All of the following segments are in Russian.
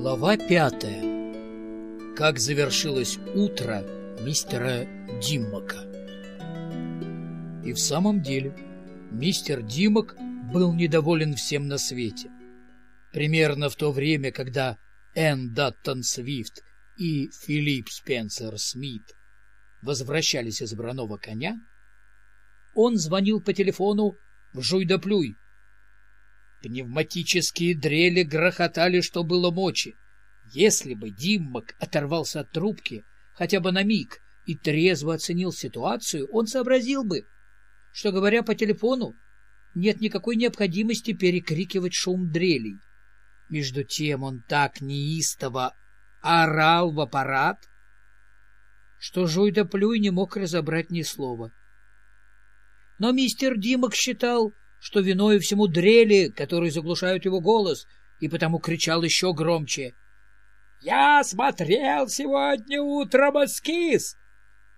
Глава пятая. Как завершилось утро мистера Диммака. И в самом деле мистер Диммак был недоволен всем на свете. Примерно в то время, когда Энн Даттон Свифт и Филипп Спенсер Смит возвращались из броного коня, он звонил по телефону в жуй да плюй Пневматические дрели грохотали, что было мочи. Если бы Диммак оторвался от трубки хотя бы на миг и трезво оценил ситуацию, он сообразил бы, что, говоря по телефону, нет никакой необходимости перекрикивать шум дрелей. Между тем он так неистово орал в аппарат, что Жуй да Плюй не мог разобрать ни слова. Но мистер Димок считал, что виною всему дрели, которые заглушают его голос, и потому кричал еще громче. — Я смотрел сегодня утром эскиз!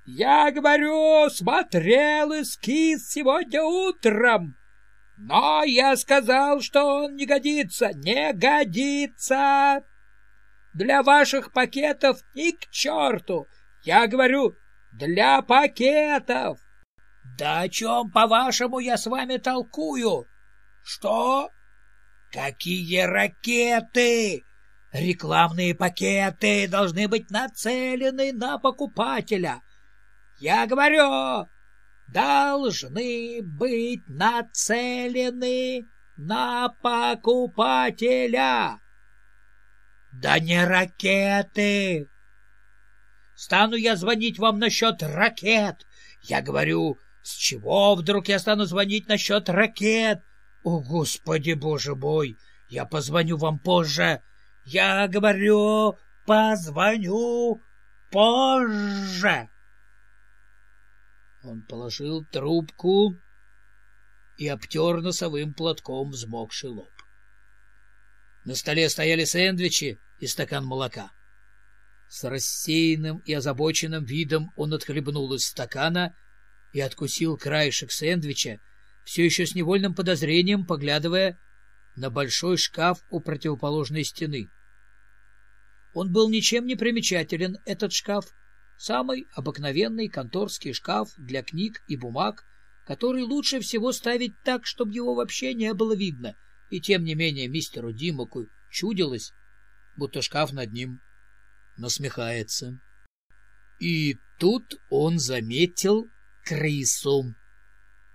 Я говорю, смотрел эскиз сегодня утром! Но я сказал, что он не годится, не годится! Для ваших пакетов и к черту! Я говорю, для пакетов! Да о чем, по-вашему, я с вами толкую? Что? Какие ракеты? Рекламные пакеты должны быть нацелены на покупателя. Я говорю, должны быть нацелены на покупателя. Да не ракеты. Стану я звонить вам насчет ракет. Я говорю, с чего вдруг я стану звонить насчет ракет? О, Господи, Боже мой! Я позвоню вам позже. Я говорю, позвоню позже. Он положил трубку и обтер носовым платком взмокший лоб. На столе стояли сэндвичи и стакан молока. С рассеянным и озабоченным видом он отхлебнул из стакана и откусил краешек сэндвича, все еще с невольным подозрением поглядывая на большой шкаф у противоположной стены. Он был ничем не примечателен, этот шкаф, самый обыкновенный конторский шкаф для книг и бумаг, который лучше всего ставить так, чтобы его вообще не было видно, и тем не менее мистеру Димаку чудилось, будто шкаф над ним насмехается. И тут он заметил крысу.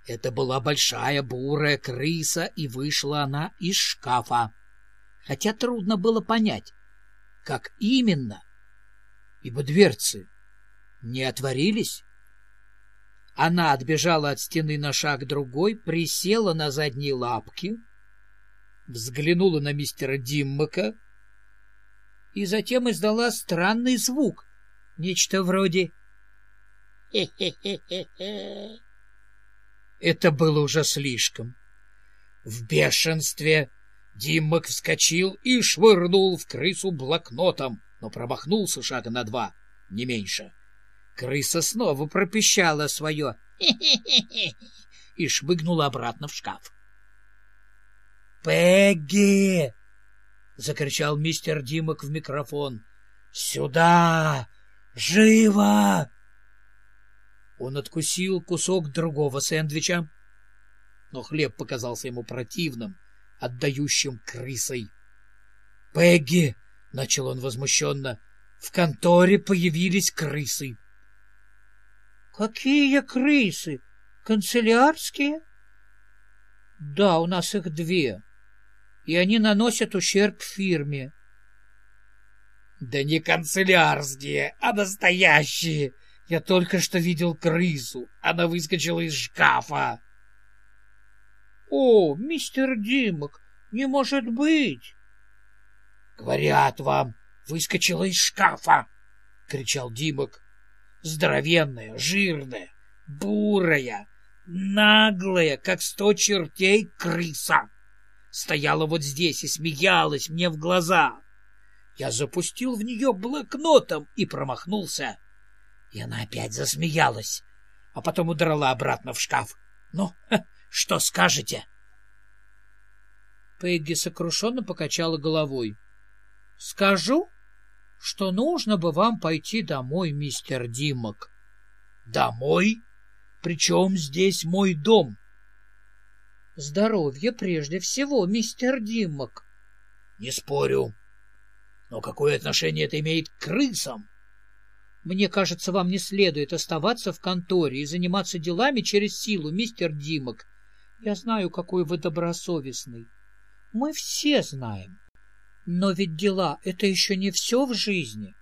Это была большая бурая крыса, и вышла она из шкафа. Хотя трудно было понять, как именно, ибо дверцы не отворились. Она отбежала от стены на шаг другой, присела на задние лапки, взглянула на мистера Диммака и затем издала странный звук, нечто вроде Это было уже слишком. В бешенстве Диммак вскочил и швырнул в крысу блокнотом, но промахнулся шага на два, не меньше. Крыса снова пропищала свое и шмыгнула обратно в шкаф. «Пегги!» — закричал мистер Димок в микрофон. «Сюда! Живо!» Он откусил кусок другого сэндвича, но хлеб показался ему противным, отдающим крысой. «Пегги!» — начал он возмущенно. «В конторе появились крысы». «Какие крысы? Канцелярские?» «Да, у нас их две, и они наносят ущерб фирме». «Да не канцелярские, а настоящие!» Я только что видел крысу. Она выскочила из шкафа. — О, мистер Димок, не может быть! — Говорят вам, выскочила из шкафа! — кричал Димок. Здоровенная, жирная, бурая, наглая, как сто чертей крыса. Стояла вот здесь и смеялась мне в глаза. Я запустил в нее блокнотом и промахнулся. И она опять засмеялась, а потом удрала обратно в шкаф. «Ну, что скажете?» Пегги сокрушенно покачала головой. — Скажу, что нужно бы вам пойти домой, мистер Димок. — Домой? Причем здесь мой дом? — Здоровье прежде всего, мистер Димок. — Не спорю. Но какое отношение это имеет к крысам? Мне кажется, вам не следует оставаться в конторе и заниматься делами через силу, мистер Димок. Я знаю, какой вы добросовестный. Мы все знаем. Но ведь дела — это еще не все в жизни.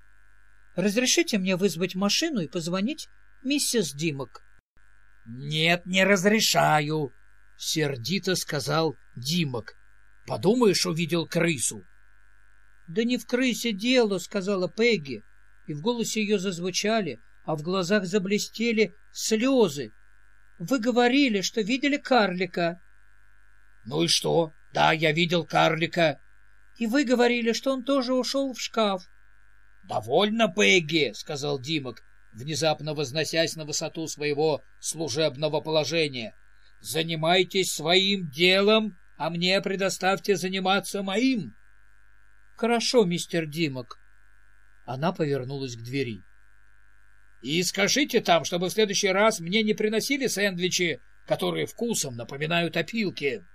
Разрешите мне вызвать машину и позвонить миссис Димок? — Нет, не разрешаю, — сердито сказал Димок. — Подумаешь, увидел крысу. — Да не в крысе дело, — сказала Пегги и в голосе ее зазвучали, а в глазах заблестели слезы. Вы говорили, что видели карлика. — Ну и что? Да, я видел карлика. — И вы говорили, что он тоже ушел в шкаф. — Довольно, Пегги, — сказал Димок, внезапно возносясь на высоту своего служебного положения. — Занимайтесь своим делом, а мне предоставьте заниматься моим. — Хорошо, мистер Димок, она повернулась к двери. — И скажите там, чтобы в следующий раз мне не приносили сэндвичи, которые вкусом напоминают опилки.